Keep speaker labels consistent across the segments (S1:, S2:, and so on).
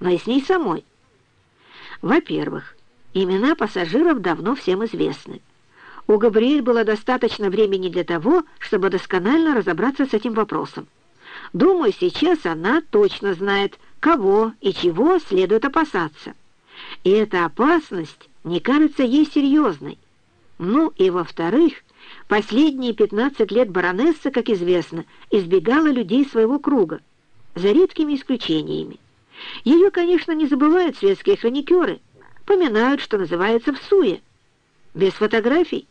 S1: но и с ней самой. Во-первых, имена пассажиров давно всем известны. У Габриэль было достаточно времени для того, чтобы досконально разобраться с этим вопросом. Думаю, сейчас она точно знает, кого и чего следует опасаться. И эта опасность не кажется ей серьезной. Ну и во-вторых, последние 15 лет баронесса, как известно, избегала людей своего круга, за редкими исключениями. Ее, конечно, не забывают светские хроникеры, поминают, что называется, в суе. Без фотографий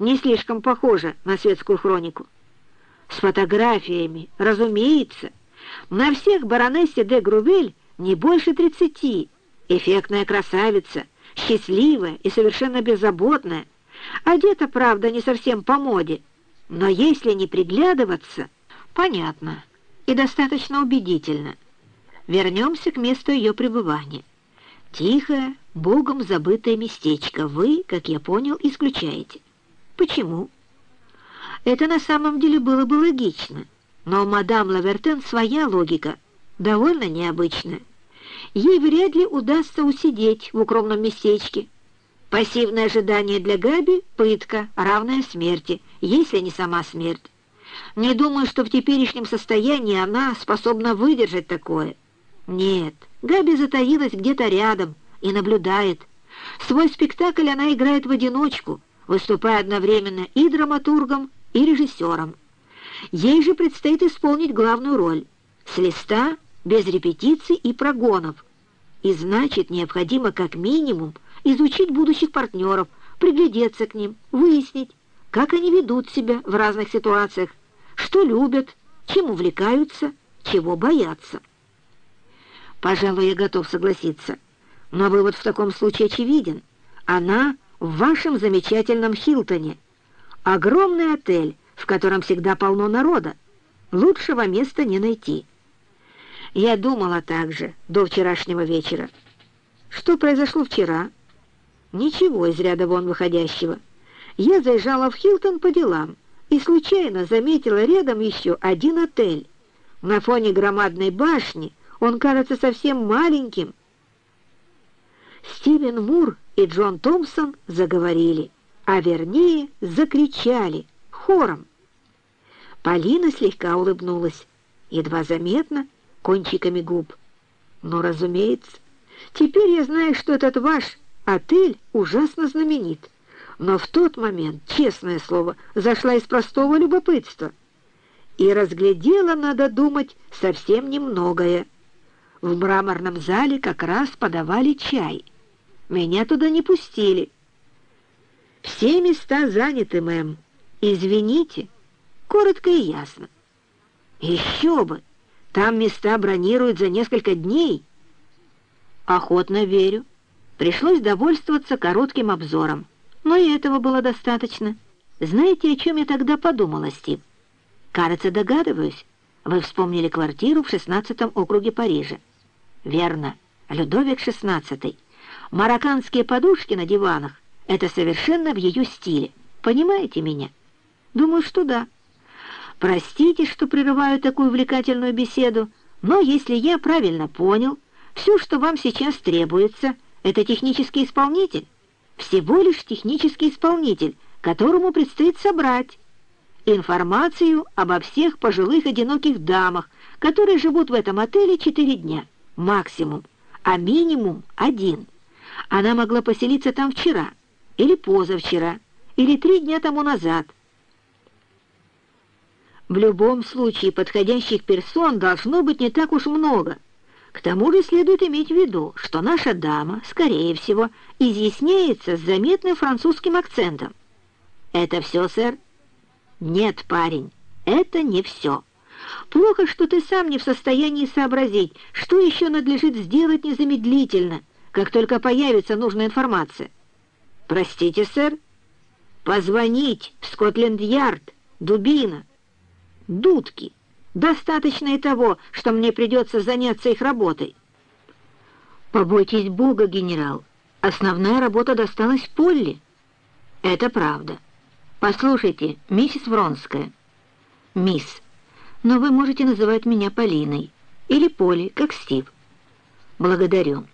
S1: не слишком похоже на светскую хронику. С фотографиями, разумеется. На всех баронессе де Грувель не больше тридцати. Эффектная красавица, счастливая и совершенно беззаботная. Одета, правда, не совсем по моде, но если не приглядываться, понятно и достаточно убедительно. Вернемся к месту ее пребывания. Тихое, богом забытое местечко вы, как я понял, исключаете. Почему? Это на самом деле было бы логично, но мадам Лавертен своя логика, довольно необычная. Ей вряд ли удастся усидеть в укромном местечке. Пассивное ожидание для Габи — пытка, равная смерти, если не сама смерть. Не думаю, что в теперешнем состоянии она способна выдержать такое. Нет, Габи затаилась где-то рядом и наблюдает. Свой спектакль она играет в одиночку, выступая одновременно и драматургом, и режиссером. Ей же предстоит исполнить главную роль с листа, без репетиций и прогонов. И значит, необходимо как минимум изучить будущих партнеров, приглядеться к ним, выяснить, как они ведут себя в разных ситуациях, что любят, чем увлекаются, чего боятся. Пожалуй, я готов согласиться, но вывод в таком случае очевиден. Она в вашем замечательном Хилтоне. Огромный отель, в котором всегда полно народа. Лучшего места не найти. Я думала так же до вчерашнего вечера. Что произошло вчера? Ничего из ряда вон выходящего. Я заезжала в Хилтон по делам и случайно заметила рядом еще один отель. На фоне громадной башни он кажется совсем маленьким. Стивен Мур и Джон Томпсон заговорили, а вернее закричали хором. Полина слегка улыбнулась, едва заметно, кончиками губ. Но, разумеется, теперь я знаю, что этот ваш отель ужасно знаменит. Но в тот момент, честное слово, зашла из простого любопытства. И разглядела, надо думать, совсем немногое. В мраморном зале как раз подавали чай. Меня туда не пустили. «Все места заняты, мэм. Извините». Коротко и ясно. «Еще бы! Там места бронируют за несколько дней». «Охотно верю». Пришлось довольствоваться коротким обзором. Но и этого было достаточно. Знаете, о чем я тогда подумала, Стив? Кажется, догадываюсь. Вы вспомнили квартиру в 16 округе Парижа. Верно, Людовик XVI. Марокканские подушки на диванах — это совершенно в ее стиле. Понимаете меня? Думаю, что да. Простите, что прерываю такую увлекательную беседу, но если я правильно понял, все, что вам сейчас требуется, это технический исполнитель всего лишь технический исполнитель, которому предстоит собрать информацию обо всех пожилых одиноких дамах, которые живут в этом отеле четыре дня, максимум, а минимум один. Она могла поселиться там вчера, или позавчера, или три дня тому назад. В любом случае подходящих персон должно быть не так уж много — к тому же следует иметь в виду, что наша дама, скорее всего, изъясняется с заметным французским акцентом. «Это все, сэр?» «Нет, парень, это не все. Плохо, что ты сам не в состоянии сообразить, что еще надлежит сделать незамедлительно, как только появится нужная информация». «Простите, сэр?» «Позвонить в Скотленд-Ярд, Дубина, Дудки». Достаточно и того, что мне придется заняться их работой. Побойтесь Бога, генерал. Основная работа досталась Полли. Это правда. Послушайте, миссис Вронская. Мисс, но вы можете называть меня Полиной. Или Поли, как Стив. «Благодарю».